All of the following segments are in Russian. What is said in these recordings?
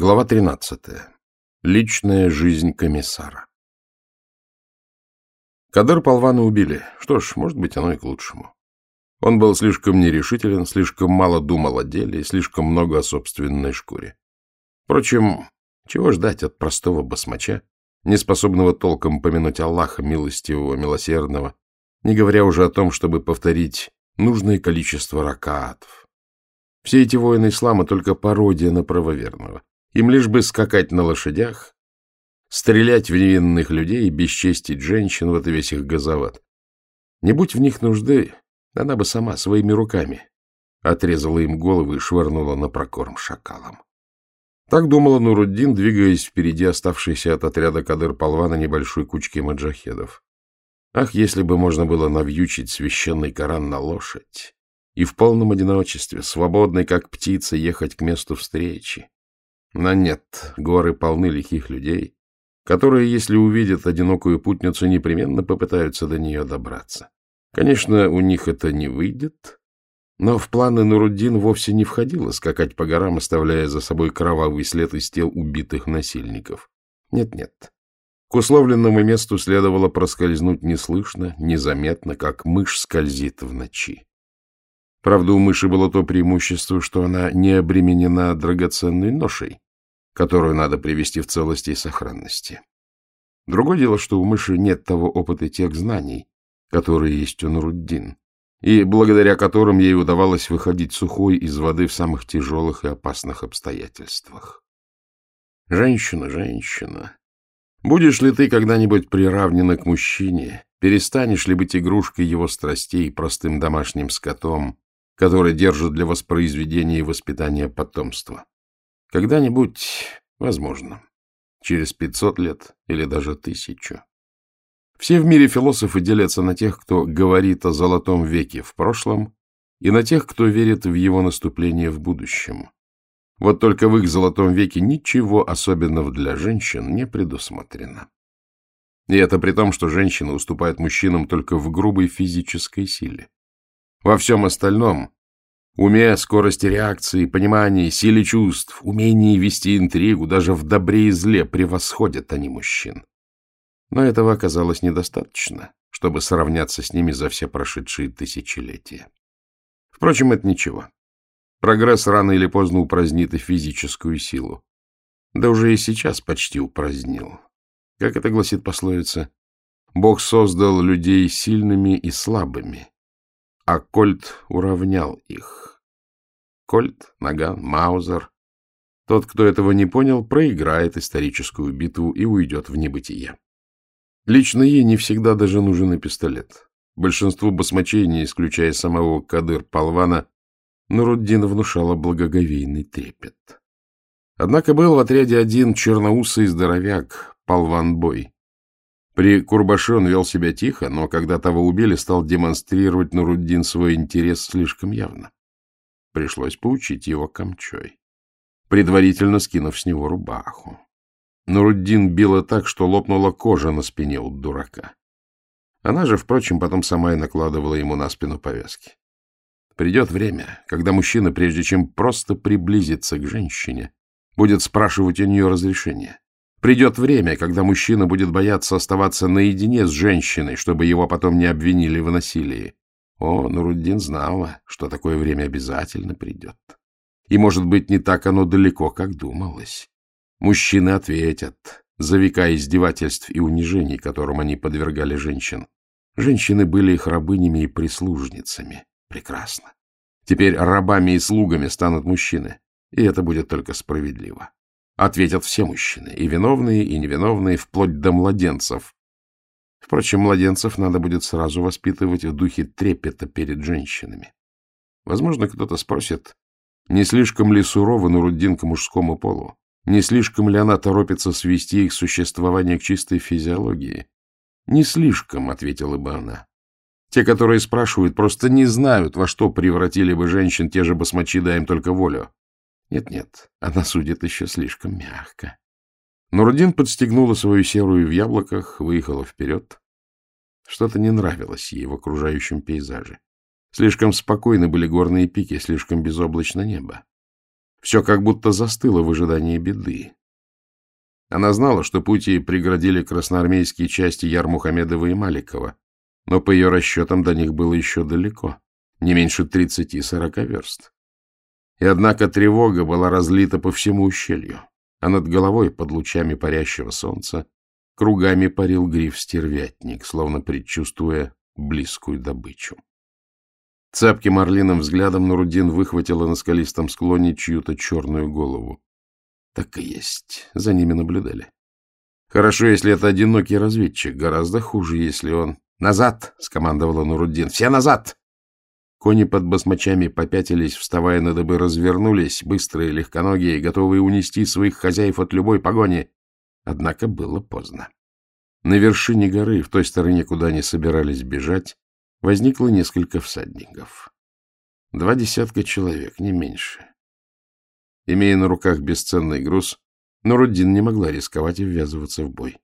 Глава 13. Личная жизнь комиссара. Кадыр Полвана убили. Что ж, может быть, оно и к лучшему. Он был слишком нерешителен, слишком мало думал о деле и слишком много о собственной шкуре. Впрочем, чего ждать от простого басмача, неспособного толком помянуть Аллаха, милостивого, милосердного, не говоря уже о том, чтобы повторить нужное количество ракаатов. Все эти воины ислама только пародия на правоверного. Им лишь бы скакать на лошадях, стрелять в невинных людей и бесчестить женщин, вот и весь их газоват. Не будь в них нужды, она бы сама своими руками отрезала им головы и швырнула на прокорм шакалам. Так думала Нуруддин, двигаясь впереди оставшейся от отряда Кадыр-Полвана небольшой кучки маджахедов. Ах, если бы можно было навьючить священный Коран на лошадь и в полном одиночестве, свободной, как птица, ехать к месту встречи. Но нет, горы полны лихих людей, которые, если увидят одинокую путницу, непременно попытаются до нее добраться. Конечно, у них это не выйдет, но в планы Нуруддин вовсе не входило скакать по горам, оставляя за собой кровавый след из тел убитых насильников. Нет-нет. К условленному месту следовало проскользнуть неслышно, незаметно, как мышь скользит в ночи. Правда, у мыши было то преимущество, что она не обременена драгоценной ношей, которую надо привести в целости и сохранности. Другое дело, что у мыши нет того опыта и тех знаний, которые есть у Нуруддин, и благодаря которым ей удавалось выходить сухой из воды в самых тяжелых и опасных обстоятельствах. Женщина, женщина, будешь ли ты когда-нибудь приравнена к мужчине, перестанешь ли быть игрушкой его страстей, простым домашним скотом, который держит для воспроизведения и воспитания потомства? Когда-нибудь, возможно, через пятьсот лет или даже тысячу. Все в мире философы делятся на тех, кто говорит о золотом веке в прошлом, и на тех, кто верит в его наступление в будущем. Вот только в их золотом веке ничего особенного для женщин не предусмотрено. И это при том, что женщины уступают мужчинам только в грубой физической силе. Во всем остальном — уме, скорости реакции, понимании, силе чувств, умении вести интригу, даже в добре и зле превосходят они мужчин. Но этого оказалось недостаточно, чтобы сравняться с ними за все прошедшие тысячелетия. Впрочем, это ничего. Прогресс рано или поздно упразднит и физическую силу. Да уже и сейчас почти упразднил. Как это гласит пословица, Бог создал людей сильными и слабыми, а Кольт уравнял их. Кольт, Наган, Маузер. Тот, кто этого не понял, проиграет историческую битву и уйдет в небытие. Лично ей не всегда даже нужен и пистолет. Большинству басмачей, не исключая самого Кадыр-Палвана, Нуруддин внушала благоговейный трепет. Однако был в отряде один черноусый здоровяк, Палван-бой. При Курбаше он вел себя тихо, но когда того убили, стал демонстрировать Нуруддин свой интерес слишком явно. Пришлось поучить его камчой, предварительно скинув с него рубаху. Нуруддин била так, что лопнула кожа на спине у дурака. Она же, впрочем, потом сама и накладывала ему на спину повязки. Придет время, когда мужчина, прежде чем просто приблизиться к женщине, будет спрашивать у нее разрешения. Придет время, когда мужчина будет бояться оставаться наедине с женщиной, чтобы его потом не обвинили в насилии. О, Нуруддин знала, что такое время обязательно придет. И, может быть, не так оно далеко, как думалось. Мужчины ответят за века издевательств и унижений, которым они подвергали женщин. Женщины были их рабынями и прислужницами. Прекрасно. Теперь рабами и слугами станут мужчины, и это будет только справедливо. Ответят все мужчины, и виновные, и невиновные, вплоть до младенцев. Впрочем, младенцев надо будет сразу воспитывать в духе трепета перед женщинами. Возможно, кто-то спросит, не слишком ли сурово Нуруддин к мужскому полу? Не слишком ли она торопится свести их существование к чистой физиологии? Не слишком, — ответила бы она. Те, которые спрашивают, просто не знают, во что превратили бы женщин те же басмачи, дай им только волю. Нет-нет, она судит еще слишком мягко. Нурдин подстегнула свою серую в яблоках, выехала вперед. Что-то не нравилось ей в окружающем пейзаже. Слишком спокойны были горные пики, слишком безоблачно небо. Все как будто застыло в ожидании беды. Она знала, что пути преградили красноармейские части Ярмухамедова и Маликова, но по ее расчетам до них было еще далеко, не меньше тридцати-сорока верст. И однако тревога была разлита по всему ущелью, а над головой, под лучами парящего солнца, кругами парил гриф-стервятник, словно предчувствуя близкую добычу. Цепким орлиным взглядом Нурудин выхватила на скалистом склоне чью-то черную голову. Так и есть. За ними наблюдали. Хорошо, если это одинокий разведчик. Гораздо хуже, если он... «Назад!» — скомандовала Нуруддин. «Все назад!» Кони под басмачами попятились, вставая на дыбы, развернулись, быстрые, легконогие, готовые унести своих хозяев от любой погони. Однако было поздно. На вершине горы, в той стороне, куда они собирались бежать, возникло несколько всадников. Два десятка человек, не меньше. Имея на руках бесценный груз, Нуруддин не могла рисковать и ввязываться в бой.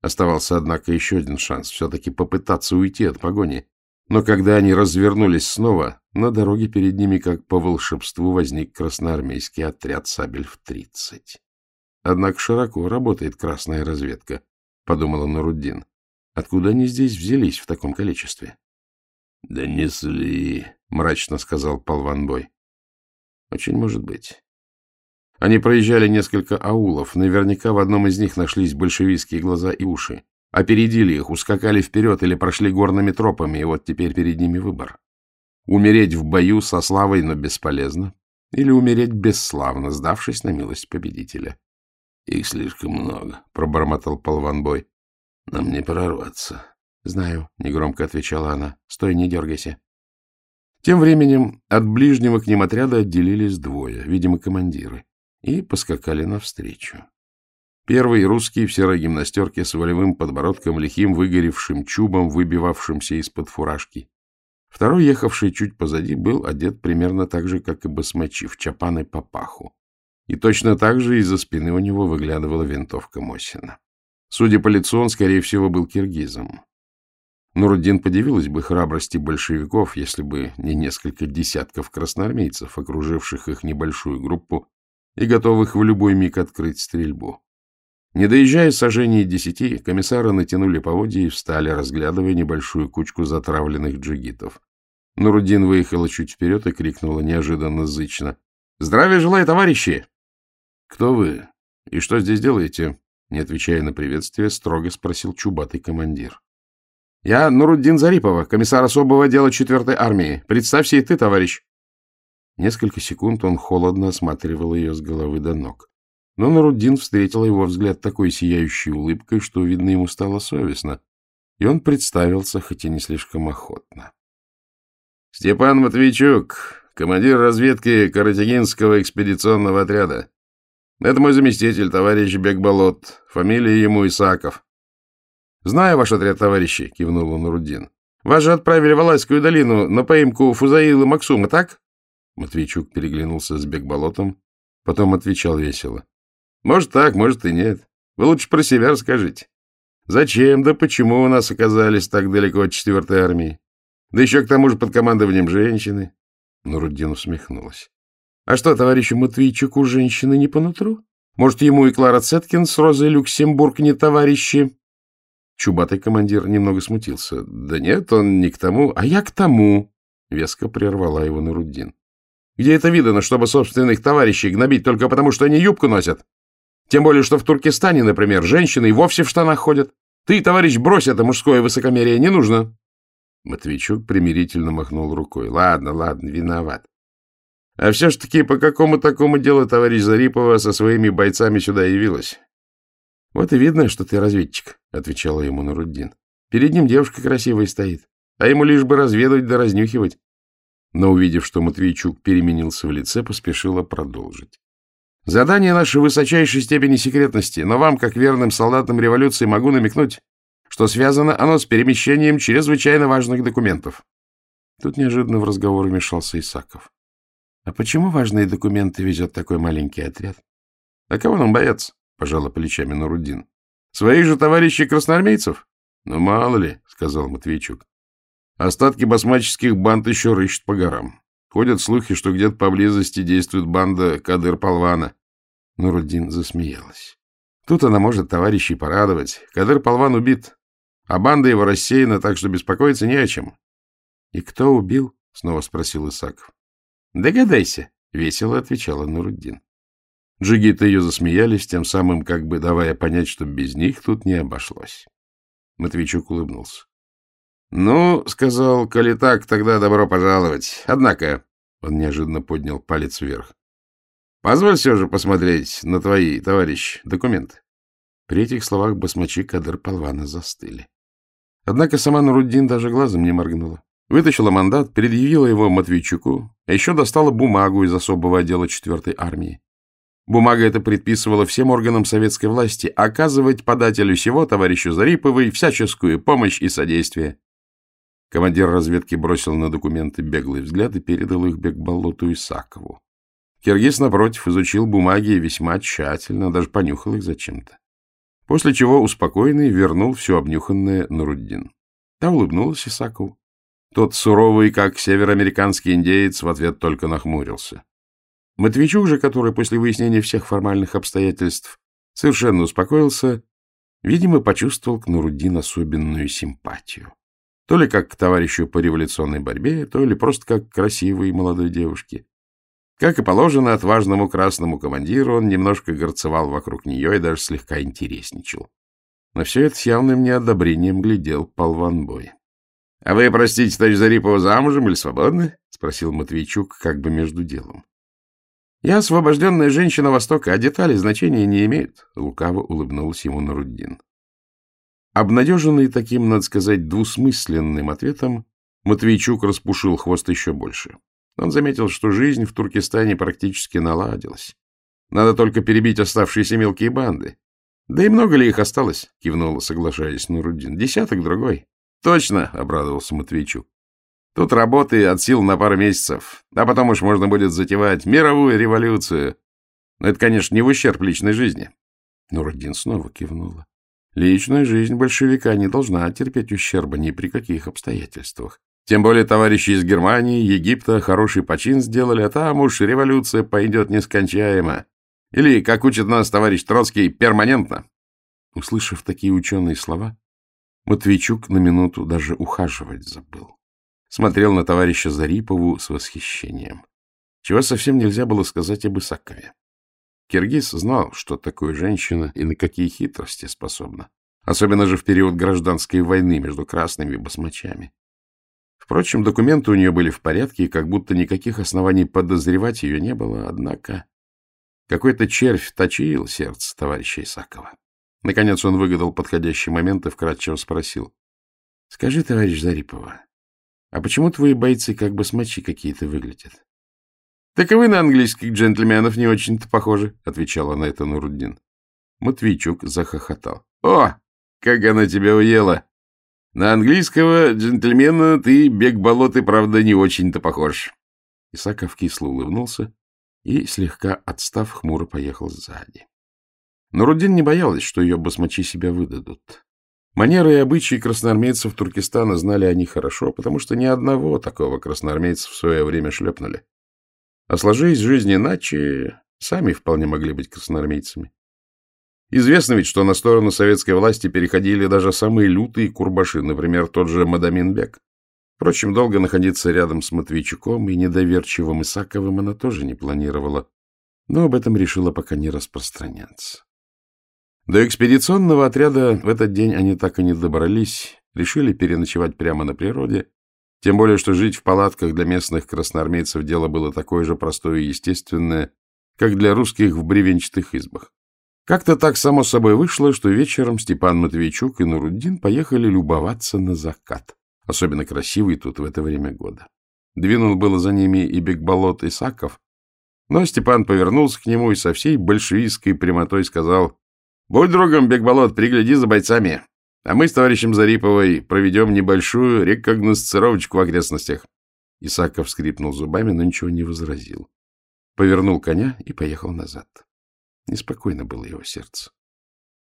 Оставался, однако, еще один шанс все-таки попытаться уйти от погони. Но когда они развернулись снова, на дороге перед ними, как по волшебству, возник красноармейский отряд «Сабель» в тридцать. Однако широко работает красная разведка, — подумала Нуруддин. Откуда они здесь взялись в таком количестве? — Донесли, — мрачно сказал Полванбой. — Очень может быть. Они проезжали несколько аулов. Наверняка в одном из них нашлись большевистские глаза и уши. Опередили их, ускакали вперед или прошли горными тропами, и вот теперь перед ними выбор. Умереть в бою со славой, но бесполезно, или умереть бесславно, сдавшись на милость победителя. — Их слишком много, — пробормотал полванбой. — Нам не прорваться. — Знаю, — негромко отвечала она. — Стой, не дергайся. Тем временем от ближнего к ним отряда отделились двое, видимо, командиры и поскакали навстречу. Первый русский в серой гимнастерке с волевым подбородком, лихим выгоревшим чубом, выбивавшимся из-под фуражки. Второй, ехавший чуть позади, был одет примерно так же, как и басмачи, в чапаны по паху. И точно так же из-за спины у него выглядывала винтовка Мосина. Судя по лицу, он, скорее всего, был киргизом. Нуруддин подивилась бы храбрости большевиков, если бы не несколько десятков красноармейцев, окруживших их небольшую группу и готовых в любой миг открыть стрельбу. Не доезжая сожжений десяти, комиссары натянули поводья и встали, разглядывая небольшую кучку затравленных джигитов. Нурудин выехала чуть вперед и крикнула неожиданно зычно. — Здравия желаю, товарищи! — Кто вы? И что здесь делаете? Не отвечая на приветствие, строго спросил чубатый командир. — Я Нуруддин Зарипова, комиссар особого отдела 4-й армии. Представься и ты, товарищ. Несколько секунд он холодно осматривал ее с головы до ног. Но Наруддин встретил его взгляд такой сияющей улыбкой, что, видно, ему стало совестно, и он представился, хотя не слишком охотно. — Степан Матвейчук, командир разведки Каратягинского экспедиционного отряда. Это мой заместитель, товарищ Бекболот, фамилия ему Исаков. — Знаю ваш отряд, товарищи, — кивнул он Рудин. — Вас же отправили в Алайскую долину на поимку Фузаила Максума, так? Матвейчук переглянулся с Бекболотом, потом отвечал весело. — Может так, может и нет. Вы лучше про себя расскажите. Зачем да почему у нас оказались так далеко от четвертой армии? Да еще к тому же под командованием женщины. Нуруддин усмехнулась. — А что, товарищу Матвейчуку женщины не по нутру? Может, ему и Клара Цеткин с Розой Люксембург не товарищи? Чубатый командир немного смутился. — Да нет, он не к тому, а я к тому, — веско прервала его Нуруддин. Где это видано, чтобы собственных товарищей гнобить только потому, что они юбку носят? Тем более, что в Туркестане, например, женщины и вовсе в штанах ходят. Ты, товарищ, брось это мужское высокомерие, не нужно. Матвейчук примирительно махнул рукой. Ладно, ладно, виноват. А все ж таки по какому такому делу товарищ Зарипова со своими бойцами сюда явилась? Вот и видно, что ты разведчик, — отвечала ему Нуруддин. Перед ним девушка красивая стоит, а ему лишь бы разведывать да разнюхивать но, увидев, что Матвейчук переменился в лице, поспешила продолжить. «Задание наше в высочайшей степени секретности, но вам, как верным солдатам революции, могу намекнуть, что связано оно с перемещением чрезвычайно важных документов». Тут неожиданно в разговор вмешался Исаков. «А почему важные документы везет такой маленький отряд?» «А кого нам бояться?» — пожала плечами Нурудин. «Своих же товарищей красноармейцев?» «Ну, мало ли», — сказал Матвейчук. Остатки басмаческих банд еще рыщут по горам. Ходят слухи, что где-то поблизости действует банда Кадыр-Полвана. Нуруддин засмеялась. Тут она может товарищей порадовать. Кадыр-Полван убит, а банда его рассеяна, так что беспокоиться не о чем. — И кто убил? — снова спросил Исаков. — Догадайся, — весело отвечала Нуруддин. Джигиты ее засмеялись, тем самым как бы давая понять, что без них тут не обошлось. Матвейчук улыбнулся. — Ну, — сказал, — коли так, тогда добро пожаловать. Однако, — он неожиданно поднял палец вверх, — позволь все же посмотреть на твои, товарищ, документы. При этих словах басмачи Кадыр Полвана застыли. Однако сама Нуруддин даже глазом не моргнула. Вытащила мандат, предъявила его Матвейчуку, а еще достала бумагу из особого отдела 4-й армии. Бумага эта предписывала всем органам советской власти оказывать подателю всего, товарищу Зариповой, всяческую помощь и содействие. Командир разведки бросил на документы беглый взгляд и передал их Бекболоту Исакову. Киргиз, напротив, изучил бумаги весьма тщательно, даже понюхал их зачем-то. После чего успокоенный вернул все обнюханное Нуруддин. Та улыбнулась Исакову. Тот суровый, как североамериканский индеец, в ответ только нахмурился. Матвейчук же, который после выяснения всех формальных обстоятельств совершенно успокоился, видимо, почувствовал к Нуруддин особенную симпатию. То ли как к товарищу по революционной борьбе, то ли просто как к красивой молодой девушке. Как и положено отважному красному командиру, он немножко горцевал вокруг нее и даже слегка интересничал. На все это с явным неодобрением глядел полванбой. — А вы, простите, товарищ Зарипова, замужем или свободны? — спросил Матвейчук как бы между делом. Я освобожденная женщина Востока, а детали значения не имеют, — лукаво улыбнулась ему Наруддин. Обнадеженный таким, надо сказать, двусмысленным ответом, Матвейчук распушил хвост еще больше. Он заметил, что жизнь в Туркестане практически наладилась. Надо только перебить оставшиеся мелкие банды. — Да и много ли их осталось? — кивнула, соглашаясь Нуруддин. — Десяток другой. — Точно, — обрадовался Матвейчук. Тут работы от сил на пару месяцев, а потом уж можно будет затевать мировую революцию. Но это, конечно, не в ущерб личной жизни. Нуруддин снова кивнула. Личная жизнь большевика не должна терпеть ущерба ни при каких обстоятельствах. Тем более товарищи из Германии, Египта хороший почин сделали, а там уж революция пойдет нескончаемо. Или, как учит нас товарищ Троцкий, перманентно. Услышав такие ученые слова, Матвейчук на минуту даже ухаживать забыл смотрел на товарища Зарипову с восхищением. Чего совсем нельзя было сказать об Исакове. Киргиз знал, что такое женщина и на какие хитрости способна, особенно же в период гражданской войны между красными басмачами. Впрочем, документы у нее были в порядке, и как будто никаких оснований подозревать ее не было, однако какой-то червь точил сердце товарища Исакова. Наконец он выгадал подходящий момент и вкратчиво спросил. — Скажи, товарищ Зарипова, а почему твои бойцы как бы смочи какие-то выглядят? — Так и вы на английских джентльменов не очень-то похожи, — отвечала на это Нуруддин. Матвейчук захохотал. — О, как она тебя уела! На английского джентльмена ты, бег болоты, правда, не очень-то похож. Исаков кисло улыбнулся и, слегка отстав, хмуро поехал сзади. Нуруддин не боялась, что ее басмачи себя выдадут. Манеры и обычаи красноармейцев Туркестана знали они хорошо, потому что ни одного такого красноармейца в свое время шлепнули. А сложись жизнь иначе, сами вполне могли быть красноармейцами. Известно ведь, что на сторону советской власти переходили даже самые лютые курбаши, например, тот же Мадаминбек. Впрочем, долго находиться рядом с Матвейчуком и недоверчивым Исаковым она тоже не планировала, но об этом решила пока не распространяться. До экспедиционного отряда в этот день они так и не добрались, решили переночевать прямо на природе, тем более, что жить в палатках для местных красноармейцев дело было такое же простое и естественное, как для русских в бревенчатых избах. Как-то так само собой вышло, что вечером Степан Матвейчук и Нуруддин поехали любоваться на закат, особенно красивый тут в это время года. Двинул было за ними и Бекболот Исаков, но Степан повернулся к нему и со всей большевистской прямотой сказал Будь другом, Бекболот, пригляди за бойцами, а мы с товарищем Зариповой проведем небольшую рекогносцировочку в окрестностях. Исаков скрипнул зубами, но ничего не возразил. Повернул коня и поехал назад. Неспокойно было его сердце.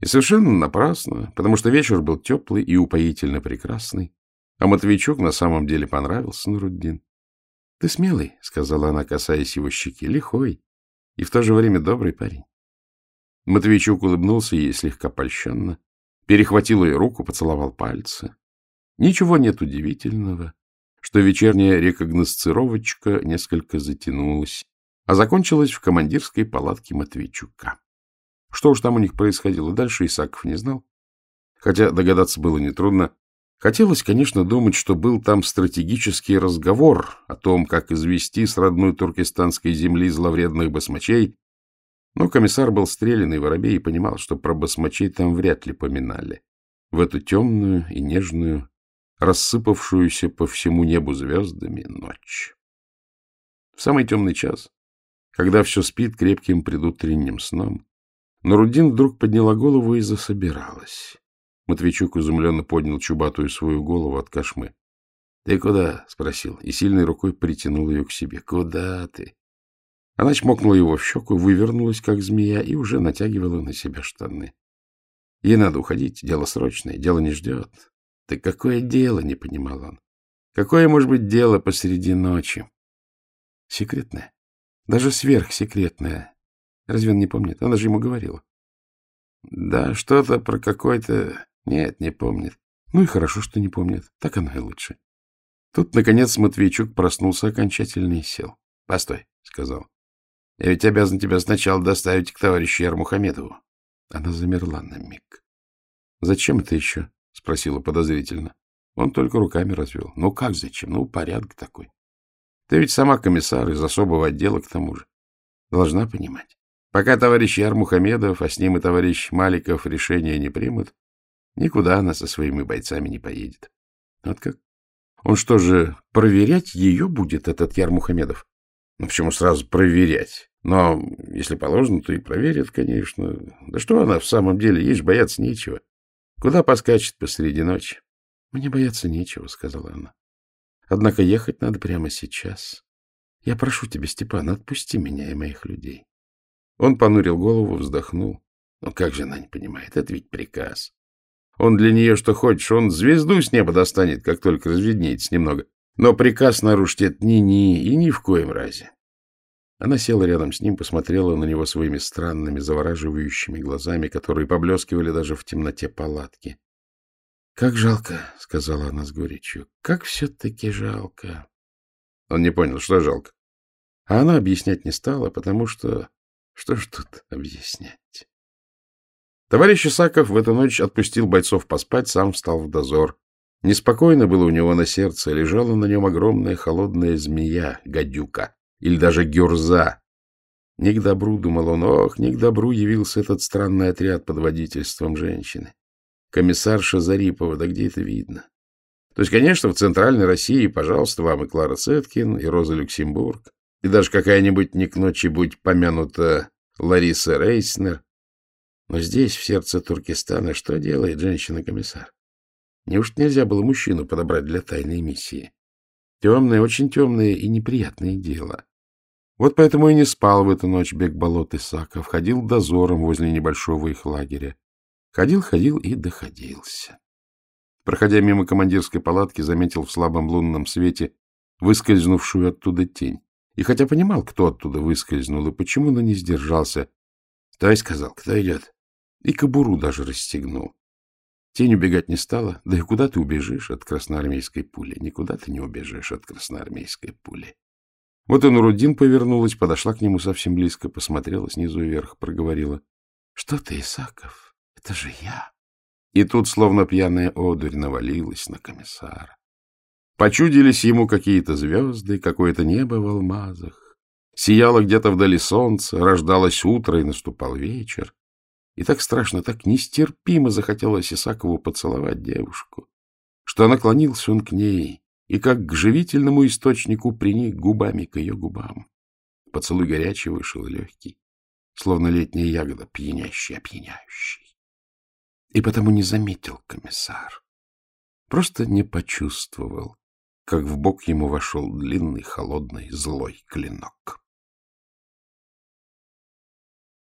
И совершенно напрасно, потому что вечер был теплый и упоительно прекрасный, а Матвейчук на самом деле понравился Нуруддин. — Ты смелый, — сказала она, касаясь его щеки, — лихой и в то же время добрый парень. Матвейчук улыбнулся ей слегка польщенно, перехватил ее руку, поцеловал пальцы. Ничего нет удивительного, что вечерняя рекогносцировочка несколько затянулась, а закончилась в командирской палатке Матвейчука. Что уж там у них происходило дальше, Исаков не знал. Хотя догадаться было нетрудно. Хотелось, конечно, думать, что был там стратегический разговор о том, как извести с родной туркестанской земли зловредных басмачей, но комиссар был стрелянный воробей и понимал, что про басмачей там вряд ли поминали. В эту темную и нежную, рассыпавшуюся по всему небу звездами ночь. В самый темный час, когда все спит крепким предутренним сном, Нурудин вдруг подняла голову и засобиралась. Матвейчук изумленно поднял чубатую свою голову от кошмы. — Ты куда? — спросил, и сильной рукой притянул ее к себе. — Куда ты? Она чмокнула его в щеку, вывернулась, как змея, и уже натягивала на себя штаны. — Ей надо уходить, дело срочное, дело не ждет. — Ты какое дело? — не понимал он. — Какое может быть дело посреди ночи? — Секретное. Даже сверхсекретное. Разве он не помнит? Она же ему говорила. — Да, что-то про какой-то нет, не помнит. Ну и хорошо, что не помнит. Так оно и лучше. Тут, наконец, Матвейчук проснулся окончательно и сел. — Постой, — сказал. — Я ведь обязан тебя сначала доставить к товарищу Ярмухамедову. Она замерла на миг. — Зачем это еще? — спросила подозрительно. Он только руками развел. — Ну как зачем? Ну, порядок такой. Ты ведь сама комиссар из особого отдела к тому же. Должна понимать. Пока товарищ Ярмухамедов, а с ним и товарищ Маликов решения не примут, Никуда она со своими бойцами не поедет. Вот как? Он что же, проверять ее будет, этот Яр Мухамедов? Ну, почему сразу проверять? Но, если положено, то и проверят, конечно. Да что она в самом деле, ей же бояться нечего. Куда поскачет посреди ночи? — Мне бояться нечего, — сказала она. — Однако ехать надо прямо сейчас. Я прошу тебя, Степан, отпусти меня и моих людей. Он понурил голову, вздохнул. Ну, как же она не понимает? Это ведь приказ. Он для нее что хочешь, он звезду с неба достанет, как только разведнеется немного. Но приказ нарушить это ни-ни и ни в коем разе. Она села рядом с ним, посмотрела на него своими странными, завораживающими глазами, которые поблескивали даже в темноте палатки. — Как жалко, — сказала она с горечью, — как все-таки жалко. Он не понял, что жалко. А она объяснять не стала, потому что... Что ж тут объяснять? Товарищ Исаков в эту ночь отпустил бойцов поспать, сам встал в дозор. Неспокойно было у него на сердце, лежала на нем огромная холодная змея, гадюка, или даже гюрза. Не к добру, думал он, ох, не к добру явился этот странный отряд под водительством женщины. Комиссарша Зарипова, да где это видно? То есть, конечно, в Центральной России, пожалуйста, вам и Клара Цеткин, и Роза Люксембург, и даже какая-нибудь не к ночи будь помянута Лариса Рейснер, но здесь, в сердце Туркестана, что делает женщина-комиссар? Неужто нельзя было мужчину подобрать для тайной миссии? Темное, очень темное и неприятное дело. Вот поэтому и не спал в эту ночь бег болот Исаков, ходил дозором возле небольшого их лагеря. Ходил, ходил и доходился. Проходя мимо командирской палатки, заметил в слабом лунном свете выскользнувшую оттуда тень. И хотя понимал, кто оттуда выскользнул и почему, но не сдержался. — Стой, — сказал, — кто идет? И кобуру даже расстегнул. Тень убегать не стала. Да и куда ты убежишь от красноармейской пули? Никуда ты не убежишь от красноармейской пули. Вот и Нурудин повернулась, подошла к нему совсем близко, посмотрела снизу вверх, проговорила. — Что ты, Исаков? Это же я. И тут, словно пьяная одурь, навалилась на комиссара. Почудились ему какие-то звезды, какое-то небо в алмазах. Сияло где-то вдали солнце, рождалось утро и наступал вечер. И так страшно, так нестерпимо захотелось Исакову поцеловать девушку, что наклонился он к ней и, как к живительному источнику, приник губами к ее губам. Поцелуй горячий вышел легкий, словно летняя ягода, пьянящий, опьяняющий. И потому не заметил комиссар, просто не почувствовал, как в бок ему вошел длинный, холодный, злой клинок.